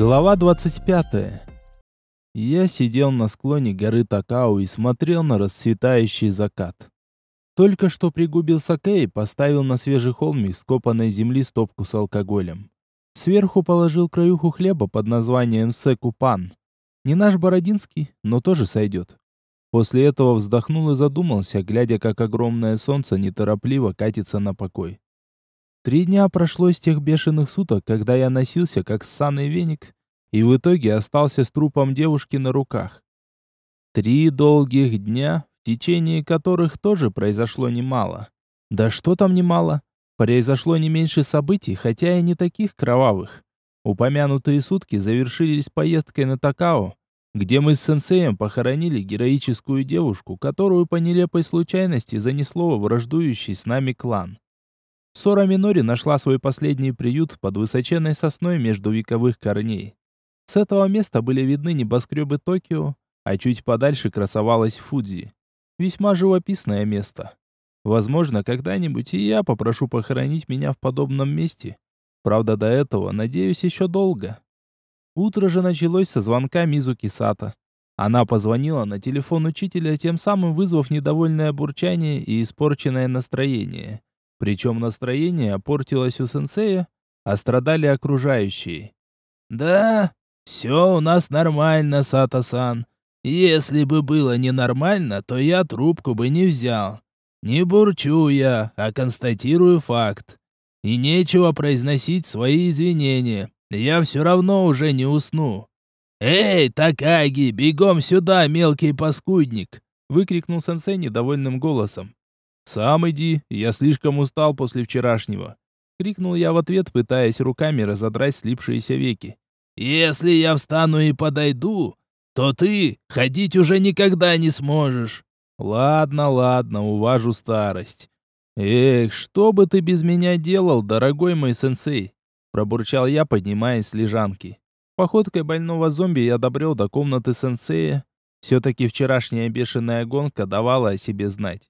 Глава 25. Я сидел на склоне горы Такау и смотрел на расцветающий закат. Только что пригубил саке и поставил на свежий холмик скопанной земли стопку с алкоголем. Сверху положил краюху хлеба под названием секупан. Не наш бородинский, но тоже сойдет. После этого вздохнул и задумался, глядя, как огромное солнце неторопливо катится на покой. Три дня прошло с тех бешеных суток, когда я носился, как ссаный веник, и в итоге остался с трупом девушки на руках. Три долгих дня, в течение которых тоже произошло немало. Да что там немало? Произошло не меньше событий, хотя и не таких кровавых. Упомянутые сутки завершились поездкой на Такао, где мы с сенсеем похоронили героическую девушку, которую по нелепой случайности занесло во враждующий с нами клан. Сора Минори нашла свой последний приют под высоченной сосной между вековых корней. С этого места были видны небоскребы Токио, а чуть подальше красовалась Фудзи. Весьма живописное место. Возможно, когда-нибудь и я попрошу похоронить меня в подобном месте. Правда, до этого, надеюсь, еще долго. Утро же началось со звонка Мизуки Сата. Она позвонила на телефон учителя, тем самым вызвав недовольное бурчание и испорченное настроение. Причем настроение портилось у сенсея, а страдали окружающие. «Да, все у нас нормально, Сата-сан. Если бы было ненормально, то я трубку бы не взял. Не бурчу я, а констатирую факт. И нечего произносить свои извинения. Я все равно уже не усну. «Эй, Такаги, бегом сюда, мелкий паскудник!» выкрикнул сенсей недовольным голосом. «Сам иди, я слишком устал после вчерашнего!» Крикнул я в ответ, пытаясь руками разодрать слипшиеся веки. «Если я встану и подойду, то ты ходить уже никогда не сможешь!» «Ладно, ладно, уважу старость. Эх, что бы ты без меня делал, дорогой мой сенсей?» Пробурчал я, поднимаясь с лежанки. Походкой больного зомби я добрел до комнаты сенсея. Все-таки вчерашняя бешеная гонка давала о себе знать.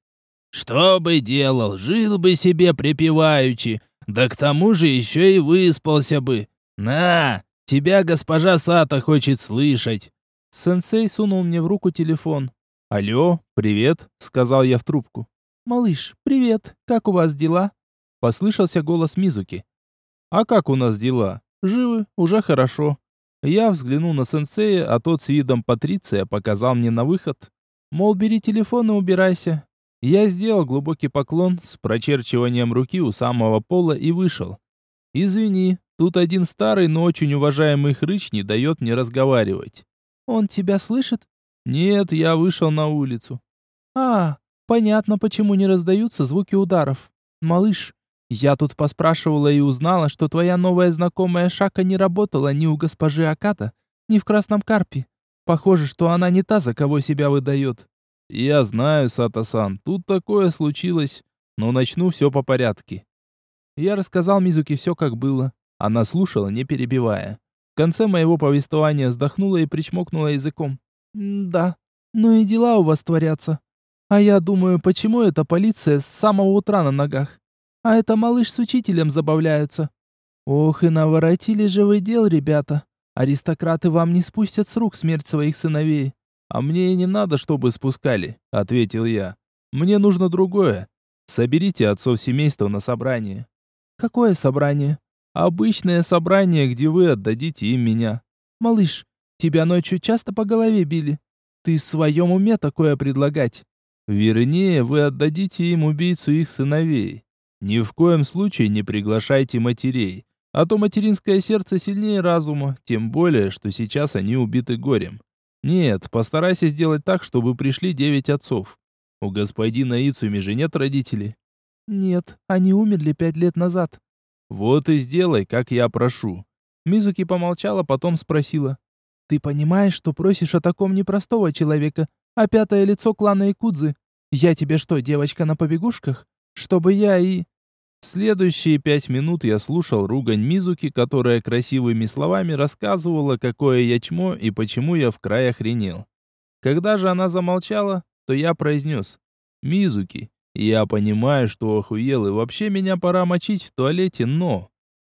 Что бы делал, жил бы себе припеваючи, да к тому же еще и выспался бы. На, тебя госпожа Сата хочет слышать. Сенсей сунул мне в руку телефон. «Алло, привет», — сказал я в трубку. «Малыш, привет, как у вас дела?» Послышался голос Мизуки. «А как у нас дела? Живы, уже хорошо». Я взглянул на сенсея, а тот с видом Патриция показал мне на выход. Мол, бери телефон и убирайся. Я сделал глубокий поклон с прочерчиванием руки у самого пола и вышел. «Извини, тут один старый, но очень уважаемый хрыч не дает мне разговаривать». «Он тебя слышит?» «Нет, я вышел на улицу». «А, понятно, почему не раздаются звуки ударов. Малыш, я тут поспрашивала и узнала, что твоя новая знакомая Шака не работала ни у госпожи Аката, ни в Красном Карпе. Похоже, что она не та, за кого себя выдает. «Я знаю, Сата-сан, тут такое случилось, но начну все по порядке». Я рассказал Мизуке все, как было. Она слушала, не перебивая. В конце моего повествования вздохнула и причмокнула языком. «Да, ну и дела у вас творятся. А я думаю, почему эта полиция с самого утра на ногах? А это малыш с учителем забавляются. Ох, и наворотили же вы дел, ребята. Аристократы вам не спустят с рук смерть своих сыновей. «А мне и не надо, чтобы спускали», — ответил я. «Мне нужно другое. Соберите отцов семейства на собрание». «Какое собрание?» «Обычное собрание, где вы отдадите им меня». «Малыш, тебя ночью часто по голове били? Ты в своем уме такое предлагать?» «Вернее, вы отдадите им убийцу их сыновей. Ни в коем случае не приглашайте матерей, а то материнское сердце сильнее разума, тем более, что сейчас они убиты горем. Нет, постарайся сделать так, чтобы пришли девять отцов. У господина Ицуми же нет родителей. Нет, они умерли пять лет назад. Вот и сделай, как я прошу. Мизуки помолчала, потом спросила. Ты понимаешь, что просишь о таком непростого человека, а пятое лицо клана Икудзы? Я тебе что, девочка на побегушках? Чтобы я и... Следующие пять минут я слушал ругань Мизуки, которая красивыми словами рассказывала, какое я чмо и почему я в край охренел. Когда же она замолчала, то я произнес. «Мизуки, Я понимаю, что охуел, и вообще меня пора мочить в туалете, но...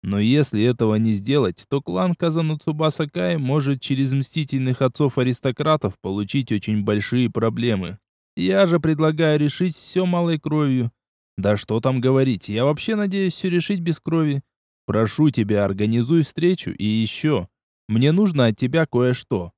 Но если этого не сделать, то клан Казануцуба Сакай может через мстительных отцов-аристократов получить очень большие проблемы. Я же предлагаю решить все малой кровью. Да что там говорить, я вообще надеюсь все решить без крови. Прошу тебя, организуй встречу и еще. Мне нужно от тебя кое-что.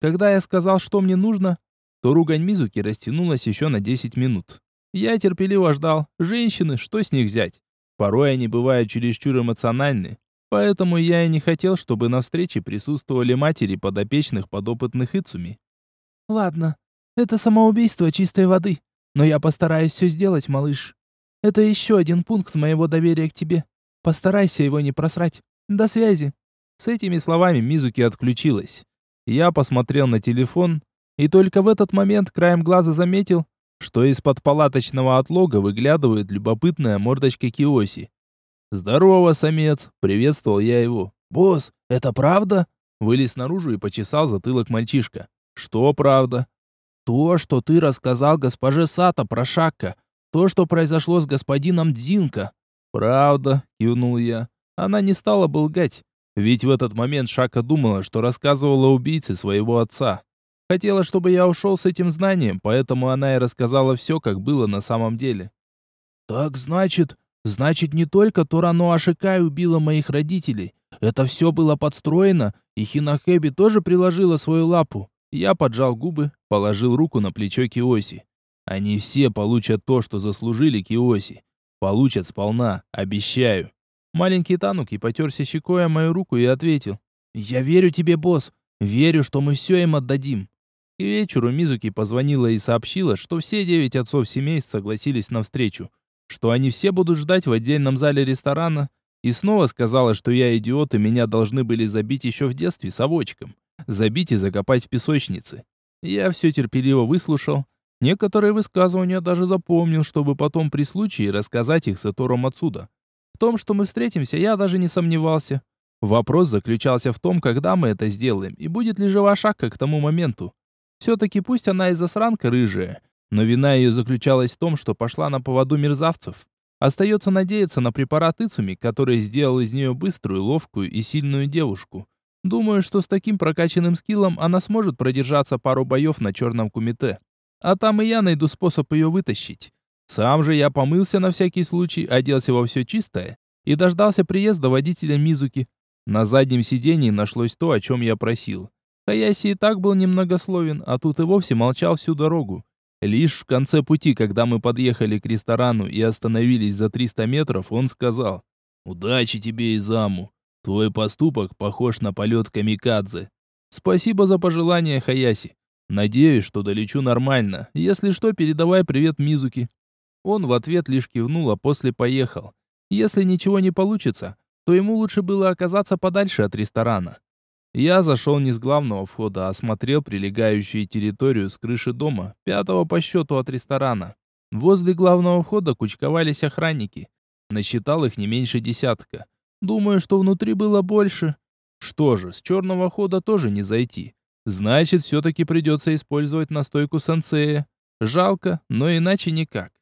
Когда я сказал, что мне нужно, то ругань Мизуки растянулась еще на 10 минут. Я терпеливо ждал. Женщины, что с них взять? Порой они бывают чересчур эмоциональны, поэтому я и не хотел, чтобы на встрече присутствовали матери подопечных подопытных Ицуми. Ладно, это самоубийство чистой воды, но я постараюсь все сделать, малыш. Это еще один пункт моего доверия к тебе. Постарайся его не просрать. До связи. С этими словами Мизуки отключилась. Я посмотрел на телефон, и только в этот момент краем глаза заметил, что из-под палаточного отлога выглядывает любопытная мордочка Киоси. «Здорово, самец!» — приветствовал я его. «Босс, это правда?» Вылез наружу и почесал затылок мальчишка. «Что правда?» «То, что ты рассказал госпоже Сата про Шакка. То, что произошло с господином Дзинко». «Правда», — кивнул я. Она не стала бы лгать. Ведь в этот момент Шака думала, что рассказывала убийце своего отца. Хотела, чтобы я ушел с этим знанием, поэтому она и рассказала все, как было на самом деле. «Так значит, значит не только Турано Ашикай убила моих родителей. Это все было подстроено, и Хинахэби тоже приложила свою лапу». Я поджал губы, положил руку на плечо Киоси. Они все получат то, что заслужили Киоси. Получат сполна, обещаю. Маленький Тануки потерся щекой о мою руку и ответил. «Я верю тебе, босс. Верю, что мы все им отдадим. К вечеру Мизуки позвонила и сообщила, что все девять отцов семейств согласились на встречу, что они все будут ждать в отдельном зале ресторана, и снова сказала, что я идиот и меня должны были забить еще в детстве совочком, забить и закопать в песочнице. Я все терпеливо выслушал, некоторые высказывания даже запомнил, чтобы потом при случае рассказать их Сатором отсюда. В том, что мы встретимся, я даже не сомневался. Вопрос заключался в том, когда мы это сделаем, и будет ли жива Шакка к тому моменту. Все-таки пусть она и засранка рыжая, но вина ее заключалась в том, что пошла на поводу мерзавцев. Остается надеяться на препарат Ицуми, который сделал из нее быструю, ловкую и сильную девушку. Думаю, что с таким прокачанным скиллом она сможет продержаться пару боев на черном кумите. А там и я найду способ ее вытащить. Сам же я помылся на всякий случай, оделся во все чистое и дождался приезда водителя Мизуки. На заднем сидении нашлось то, о чем я просил. Хаяси и так был немногословен, а тут и вовсе молчал всю дорогу. Лишь в конце пути, когда мы подъехали к ресторану и остановились за 300 метров, он сказал «Удачи тебе, Изаму! Твой поступок похож на полет камикадзе. Спасибо за пожелание, Хаяси. Надеюсь, что долечу нормально. Если что, передавай привет Мизуки». Он в ответ лишь кивнул, а после поехал. Если ничего не получится, то ему лучше было оказаться подальше от ресторана. Я зашел не с главного входа, а осмотрел прилегающую территорию с крыши дома, пятого по счету от ресторана. Возле главного входа кучковались охранники. Насчитал их не меньше десятка. Думаю, что внутри было больше. Что же, с черного хода тоже не зайти. Значит, все-таки придется использовать настойку сенсея. Жалко, но иначе никак.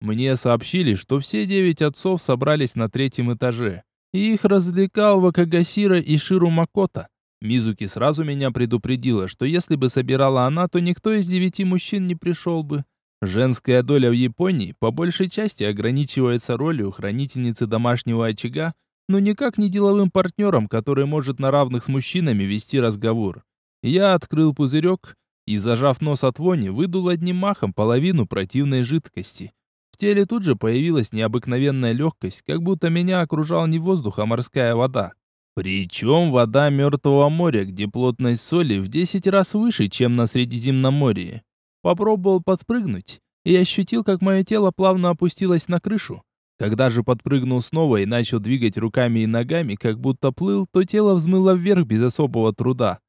Мне сообщили, что все девять отцов собрались на третьем этаже. И их развлекал Вакагасира и Ширу Макота. Мизуки сразу меня предупредила, что если бы собирала она, то никто из девяти мужчин не пришел бы. Женская доля в Японии по большей части ограничивается ролью хранительницы домашнего очага, но никак не деловым партнером, который может на равных с мужчинами вести разговор. Я открыл пузырек и, зажав нос от вони, выдул одним махом половину противной жидкости. В теле тут же появилась необыкновенная легкость, как будто меня окружал не воздух, а морская вода. Причем вода Мертвого моря, где плотность соли в 10 раз выше, чем на Средиземноморье. Попробовал подпрыгнуть и ощутил, как мое тело плавно опустилось на крышу. Когда же подпрыгнул снова и начал двигать руками и ногами, как будто плыл, то тело взмыло вверх без особого труда.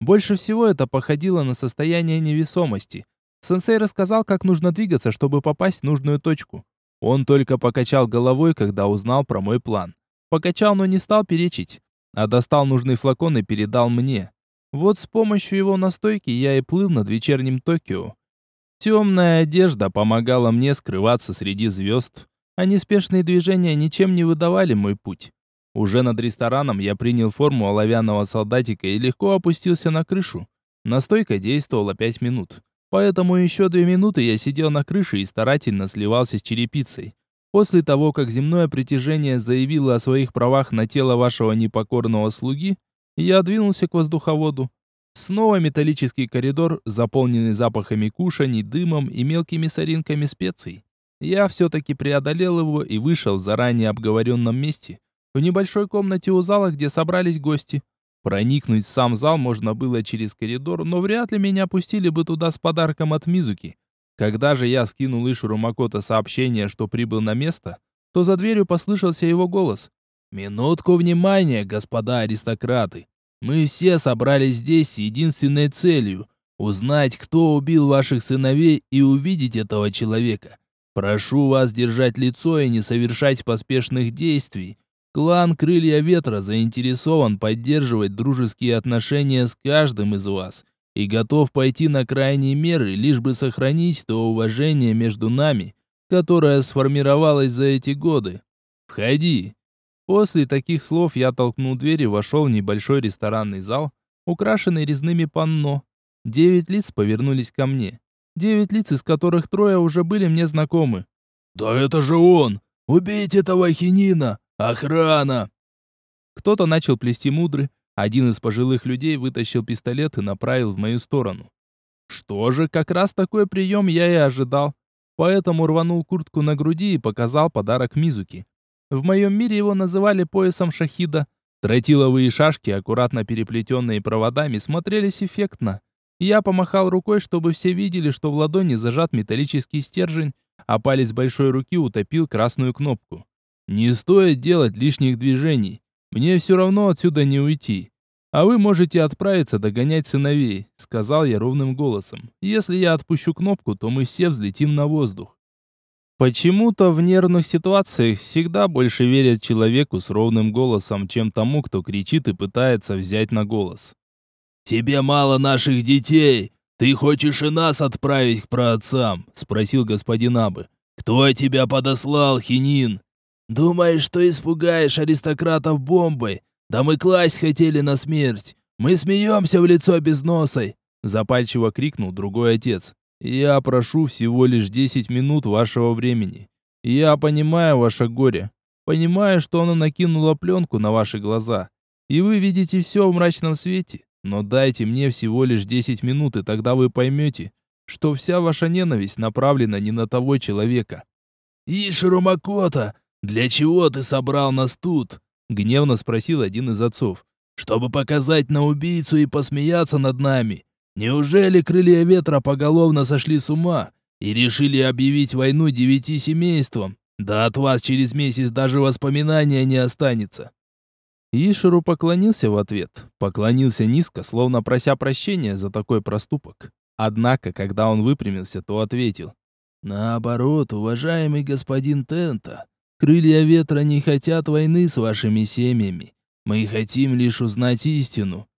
Больше всего это походило на состояние невесомости. Сенсей рассказал, как нужно двигаться, чтобы попасть в нужную точку. Он только покачал головой, когда узнал про мой план. Покачал, но не стал перечить а достал нужный флакон и передал мне. Вот с помощью его настойки я и плыл над вечерним Токио. Темная одежда помогала мне скрываться среди звезд, а неспешные движения ничем не выдавали мой путь. Уже над рестораном я принял форму оловянного солдатика и легко опустился на крышу. Настойка действовала пять минут. Поэтому еще две минуты я сидел на крыше и старательно сливался с черепицей. После того, как земное притяжение заявило о своих правах на тело вашего непокорного слуги, я двинулся к воздуховоду. Снова металлический коридор, заполненный запахами кушаний, дымом и мелкими соринками специй. Я все-таки преодолел его и вышел в заранее обговоренном месте, в небольшой комнате у зала, где собрались гости. Проникнуть в сам зал можно было через коридор, но вряд ли меня пустили бы туда с подарком от Мизуки. Когда же я скинул Ишуру Макото сообщение, что прибыл на место, то за дверью послышался его голос. «Минутку внимания, господа аристократы! Мы все собрались здесь с единственной целью — узнать, кто убил ваших сыновей и увидеть этого человека. Прошу вас держать лицо и не совершать поспешных действий. Клан Крылья Ветра заинтересован поддерживать дружеские отношения с каждым из вас и готов пойти на крайние меры, лишь бы сохранить то уважение между нами, которое сформировалось за эти годы. Входи. После таких слов я толкнул дверь и вошел в небольшой ресторанный зал, украшенный резными панно. Девять лиц повернулись ко мне. Девять лиц, из которых трое уже были мне знакомы. «Да это же он! Убейте этого хинина! Охрана!» Кто-то начал плести мудры, один из пожилых людей вытащил пистолет и направил в мою сторону. Что же, как раз такой прием я и ожидал. Поэтому рванул куртку на груди и показал подарок Мизуки. В моем мире его называли поясом шахида. Тротиловые шашки, аккуратно переплетенные проводами, смотрелись эффектно. Я помахал рукой, чтобы все видели, что в ладони зажат металлический стержень, а палец большой руки утопил красную кнопку. Не стоит делать лишних движений. Мне все равно отсюда не уйти. А вы можете отправиться догонять сыновей, сказал я ровным голосом. Если я отпущу кнопку, то мы все взлетим на воздух. Почему-то в нервных ситуациях всегда больше верят человеку с ровным голосом, чем тому, кто кричит и пытается взять на голос. «Тебе мало наших детей! Ты хочешь и нас отправить к праотцам?» — спросил господин Абы. «Кто тебя подослал, Хинин?» Думаешь, что испугаешь аристократов бомбой? Да мы класть хотели на смерть. Мы смеемся в лицо без носой!» Запальчиво крикнул другой отец. «Я прошу всего лишь десять минут вашего времени. Я понимаю ваше горе. Понимаю, что оно накинуло пленку на ваши глаза. И вы видите все в мрачном свете. Но дайте мне всего лишь десять минут, и тогда вы поймете, что вся ваша ненависть направлена не на того человека». «Иширу Макота, «Для чего ты собрал нас тут?» — гневно спросил один из отцов. «Чтобы показать на убийцу и посмеяться над нами. Неужели крылья ветра поголовно сошли с ума и решили объявить войну девяти семействам? Да от вас через месяц даже воспоминания не останется». Ишеру поклонился в ответ. Поклонился низко, словно прося прощения за такой проступок. Однако, когда он выпрямился, то ответил. «Наоборот, уважаемый господин Тента, Крылья ветра не хотят войны с вашими семьями. Мы хотим лишь узнать истину.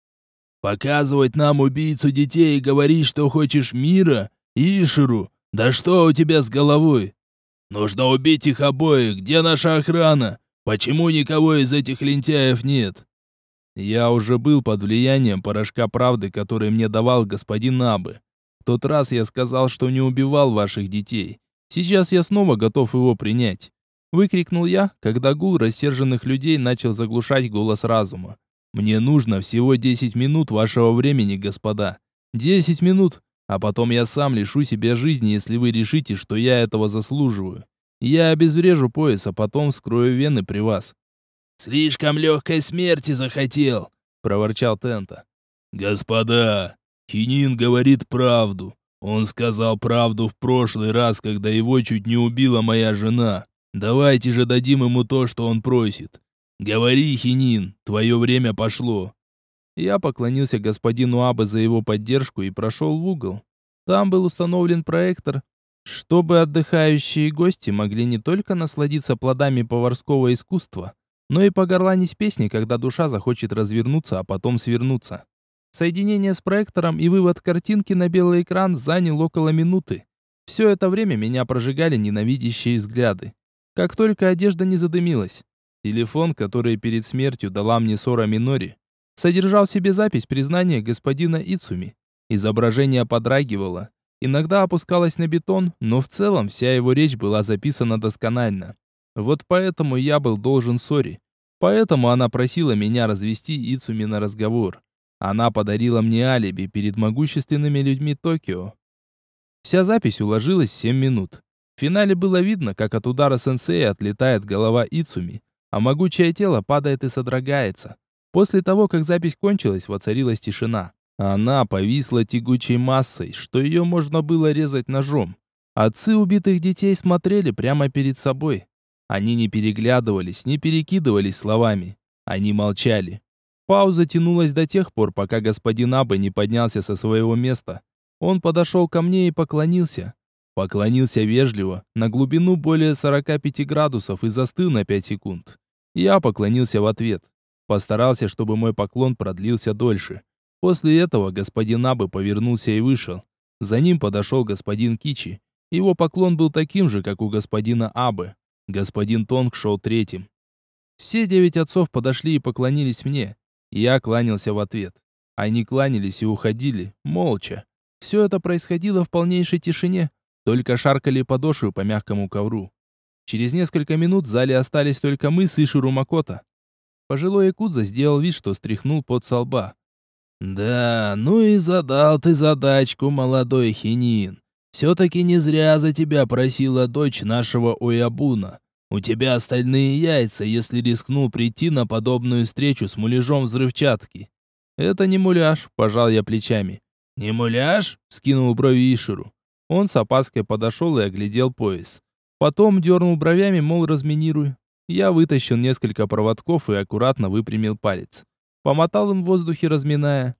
Показывать нам убийцу детей и говорить, что хочешь мира? Ишеру, да что у тебя с головой? Нужно убить их обоих. Где наша охрана? Почему никого из этих лентяев нет? Я уже был под влиянием порошка правды, который мне давал господин Абы. В тот раз я сказал, что не убивал ваших детей. Сейчас я снова готов его принять. Выкрикнул я, когда гул рассерженных людей начал заглушать голос разума. «Мне нужно всего 10 минут вашего времени, господа. 10 минут, а потом я сам лишу себя жизни, если вы решите, что я этого заслуживаю. Я обезврежу пояс, а потом вскрою вены при вас». «Слишком легкой смерти захотел», — проворчал Тента. «Господа, Хинин говорит правду. Он сказал правду в прошлый раз, когда его чуть не убила моя жена. Давайте же дадим ему то, что он просит. Говори, Хинин, твое время пошло. Я поклонился господину Абе за его поддержку и прошел в угол. Там был установлен проектор, чтобы отдыхающие гости могли не только насладиться плодами поварского искусства, но и погорланить песни, когда душа захочет развернуться, а потом свернуться. Соединение с проектором и вывод картинки на белый экран занял около минуты. Все это время меня прожигали ненавидящие взгляды. Как только одежда не задымилась, телефон, который перед смертью дала мне Сора Минори, содержал в себе запись признания господина Ицуми. Изображение подрагивало, иногда опускалось на бетон, но в целом вся его речь была записана досконально. Вот поэтому я был должен Сори. Поэтому она просила меня развести Ицуми на разговор. Она подарила мне алиби перед могущественными людьми Токио. Вся запись уложилась в 7 минут. В финале было видно, как от удара сенсея отлетает голова Ицуми, а могучее тело падает и содрогается. После того, как запись кончилась, воцарилась тишина. Она повисла тягучей массой, что ее можно было резать ножом. Отцы убитых детей смотрели прямо перед собой. Они не переглядывались, не перекидывались словами. Они молчали. Пауза тянулась до тех пор, пока господин Абы не поднялся со своего места. Он подошел ко мне и поклонился. Поклонился вежливо, на глубину более 45 градусов и застыл на 5 секунд. Я поклонился в ответ. Постарался, чтобы мой поклон продлился дольше. После этого господин Абы повернулся и вышел. За ним подошел господин Кичи. Его поклон был таким же, как у господина Абы. Господин Тонг шел третьим. Все девять отцов подошли и поклонились мне. Я кланялся в ответ. Они кланялись и уходили, молча. Все это происходило в полнейшей тишине, только шаркали подошвы по мягкому ковру. Через несколько минут в зале остались только мы с Иширу Макото. Пожилой Якудза сделал вид, что стряхнул пот со лба. «Да, ну и задал ты задачку, молодой хинин. Все-таки не зря за тебя просила дочь нашего Оябуна. У тебя остальные яйца, если рискнул прийти на подобную встречу с муляжом взрывчатки». «Это не муляж», – пожал я плечами. «Не муляж?» – скинул брови Иширу. Он с опаской подошел и оглядел пояс. Потом дернул бровями, мол, разминируй. Я вытащил несколько проводков и аккуратно выпрямил палец. Помотал им в воздухе, разминая.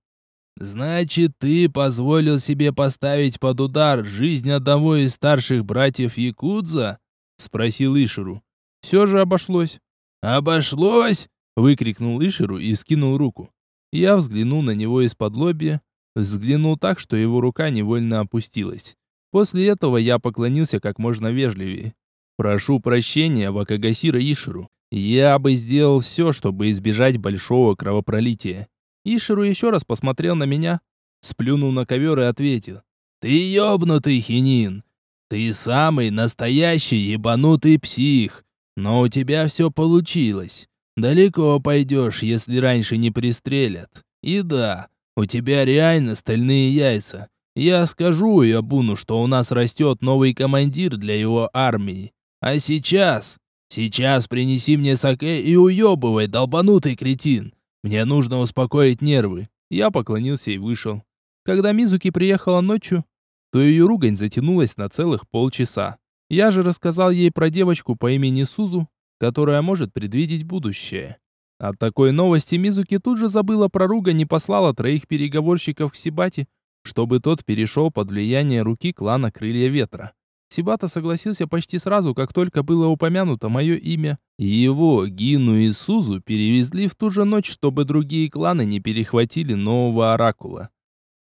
«Значит, ты позволил себе поставить под удар жизнь одного из старших братьев Якудза?» — спросил Иширу. «Все же обошлось». «Обошлось?» — выкрикнул Иширу и скинул руку. Я взглянул на него из-под лобья, взглянул так, что его рука невольно опустилась. После этого я поклонился как можно вежливее. Прошу прощения, Вакагасира Иширу. Я бы сделал все, чтобы избежать большого кровопролития. Иширу еще раз посмотрел на меня, сплюнул на ковер и ответил. Ты ёбнутый хинин. Ты самый настоящий ебанутый псих. Но у тебя все получилось. Далеко пойдешь, если раньше не пристрелят. И да, у тебя реально стальные яйца. Я скажу Ябуну, что у нас растет новый командир для его армии. А сейчас... Сейчас принеси мне саке и уебывай, долбанутый кретин. Мне нужно успокоить нервы. Я поклонился и вышел. Когда Мизуки приехала ночью, то ее ругань затянулась на целых полчаса. Я же рассказал ей про девочку по имени Сузу, которая может предвидеть будущее. От такой новости Мизуки тут же забыла про ругань и послала троих переговорщиков к Сибати, чтобы тот перешел под влияние руки клана Крылья Ветра. Сибата согласился почти сразу, как только было упомянуто мое имя. Его, Гину и Сузу перевезли в ту же ночь, чтобы другие кланы не перехватили нового оракула.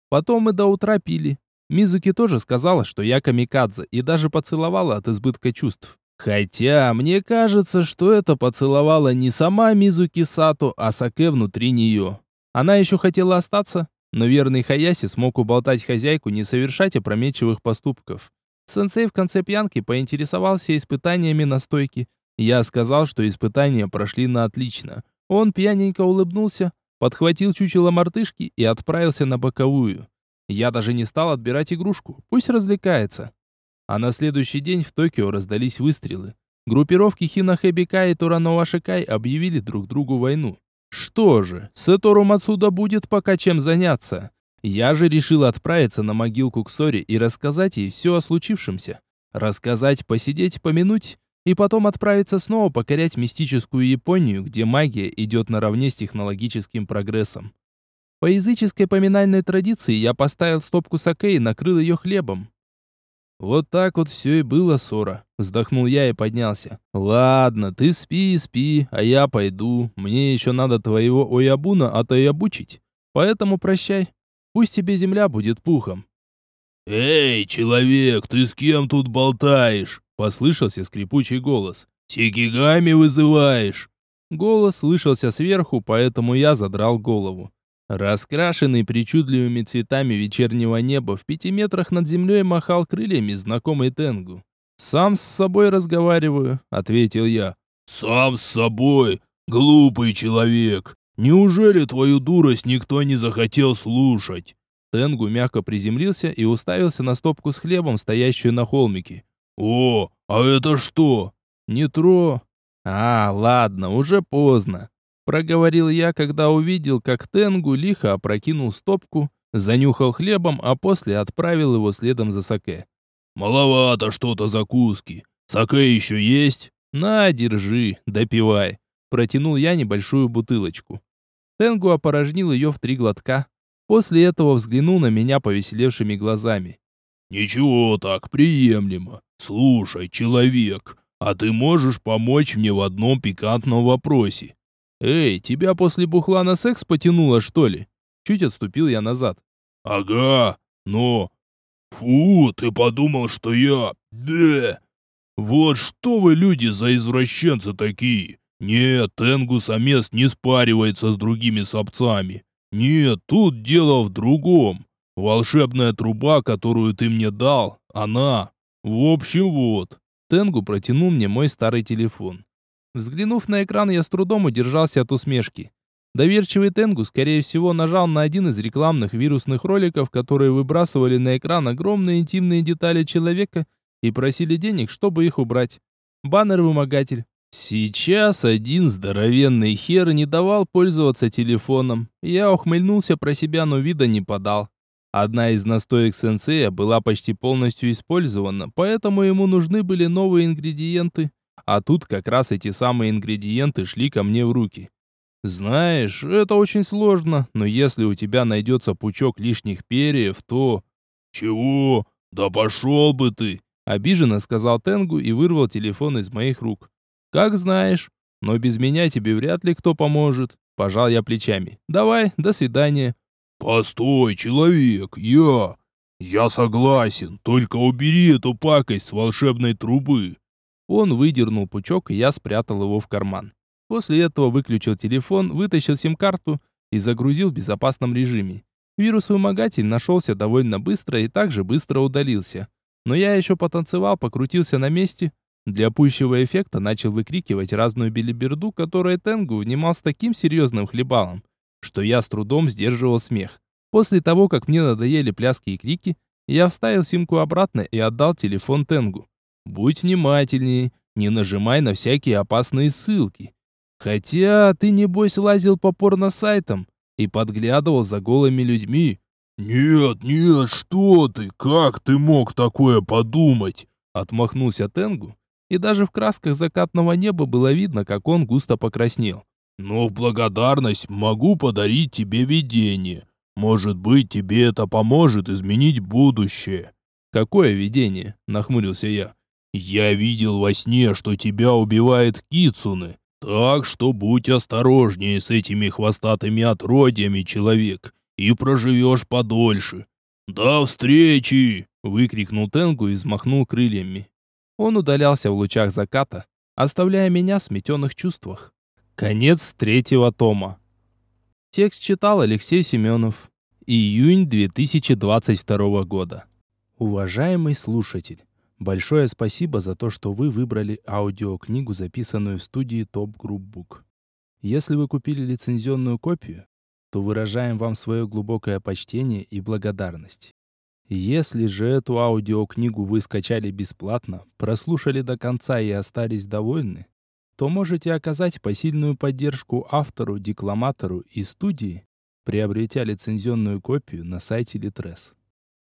Потом мы до утра пили. Мизуки тоже сказала, что я камикадзе, и даже поцеловала от избытка чувств. Хотя, мне кажется, что это поцеловала не сама Мизуки Сато, а Саке внутри нее. Она еще хотела остаться, но верный Хаяси смог уболтать хозяйку не совершать опрометчивых поступков. Сенсей в конце пьянки поинтересовался испытаниями на стойке. Я сказал, что испытания прошли на отлично. Он пьяненько улыбнулся, подхватил чучело мартышки и отправился на боковую. Я даже не стал отбирать игрушку, пусть развлекается. А на следующий день в Токио раздались выстрелы. Группировки Хинахэбика и Туранова-Шикай объявили друг другу войну. Что же, Сетору Мацуда будет пока чем заняться. Я же решил отправиться на могилку к Сори и рассказать ей все о случившемся. Рассказать, посидеть, помянуть, и потом отправиться снова покорять мистическую Японию, где магия идет наравне с технологическим прогрессом. По языческой поминальной традиции я поставил стопку саке и накрыл ее хлебом. Вот так вот все и было, Сора. Вздохнул я и поднялся. Ладно, ты спи, спи, а я пойду. Мне еще надо твоего Оябуна отоябучить. Поэтому прощай. Пусть тебе земля будет пухом. «Эй, человек, ты с кем тут болтаешь?» Послышался скрипучий голос. «Сикигами вызываешь?» Голос слышался сверху, поэтому я задрал голову. Раскрашенный причудливыми цветами вечернего неба в пяти метрах над землей махал крыльями знакомый Тенгу. «Сам с собой разговариваю», — ответил я. «Сам с собой? Глупый человек! Неужели твою дурость никто не захотел слушать?» Тенгу мягко приземлился и уставился на стопку с хлебом, стоящую на холмике. «О, а это что?» «Нитро». «А, ладно, уже поздно проговорил я, когда увидел, как Тенгу лихо опрокинул стопку, занюхал хлебом, а после отправил его следом за саке. «Маловато что-то закуски. Саке еще есть?» «На, держи, допивай». Протянул я небольшую бутылочку. Тенгу опорожнил ее в три глотка. После этого взглянул на меня повеселевшими глазами. «Ничего так, приемлемо. Слушай, человек, а ты можешь помочь мне в одном пикантном вопросе?» «Эй, тебя после бухла на секс потянуло, что ли?» Чуть отступил я назад. «Ага, но... Фу, ты подумал, что я... Бе! Вот что вы, люди, за извращенцы такие? Нет, Тенгу-самец не спаривается с другими сопцами. Нет, тут дело в другом. Волшебная труба, которую ты мне дал, она... В общем, вот». Тенгу протянул мне мой старый телефон. Взглянув на экран, я с трудом удержался от усмешки. Доверчивый Тенгу, скорее всего, нажал на один из рекламных вирусных роликов, которые выбрасывали на экран огромные интимные детали человека и просили денег, чтобы их убрать. Баннер-вымогатель. Сейчас один здоровенный хер не давал пользоваться телефоном. Я ухмыльнулся про себя, но вида не подал. Одна из настоек сенсея была почти полностью использована, поэтому ему нужны были новые ингредиенты. А тут как раз эти самые ингредиенты шли ко мне в руки. Знаешь, это очень сложно, но если у тебя найдется пучок лишних перьев, то... Чего? Да пошел бы ты! Обиженно сказал Тенгу и вырвал телефон из моих рук. Как знаешь, но без меня тебе вряд ли кто поможет. Пожал я плечами. Давай, до свидания. Постой, человек, я... Я согласен, только убери эту пакость с волшебной трубы. Он выдернул пучок, и я спрятал его в карман. После этого выключил телефон, вытащил сим-карту и загрузил в безопасном режиме. Вирус-вымогатель нашелся довольно быстро и также быстро удалился. Но я еще потанцевал, покрутился на месте. Для пущего эффекта начал выкрикивать разную белиберду, которая Тенгу внимал с таким серьезным хлебалом, что я с трудом сдерживал смех. После того, как мне надоели пляски и крики, я вставил симку обратно и отдал телефон Тенгу. Будь внимательней, не нажимай на всякие опасные ссылки. Хотя ты, небось, лазил по порно-сайтам и подглядывал за голыми людьми. «Нет, нет, что ты, как ты мог такое подумать?» Отмахнулся Тенгу, и даже в красках закатного неба было видно, как он густо покраснел. «Но в благодарность могу подарить тебе видение. Может быть, тебе это поможет изменить будущее». «Какое видение?» – нахмурился я. Я видел во сне, что тебя убивает Кицуны. Так что будь осторожнее с этими хвостатыми отродьями, человек, и проживешь подольше. До встречи!» выкрикнул Тенгу и взмахнул крыльями. Он удалялся в лучах заката, оставляя меня в сметенных чувствах. Конец третьего тома. Текст читал Алексей Семенов. Июнь 2022 года. Уважаемый слушатель, Большое спасибо за то, что вы выбрали аудиокнигу, записанную в студии Top Group Book. Если вы купили лицензионную копию, то выражаем вам свое глубокое почтение и благодарность. Если же эту аудиокнигу вы скачали бесплатно, прослушали до конца и остались довольны, то можете оказать посильную поддержку автору, декламатору и студии, приобретя лицензионную копию на сайте Litres.